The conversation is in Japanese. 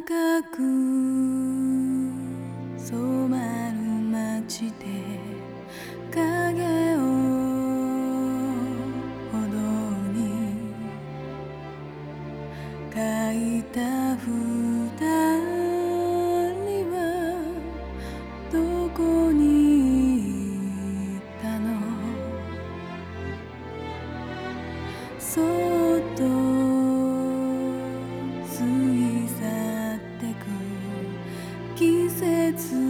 赤く染まる街で影を歩道に書いた風 to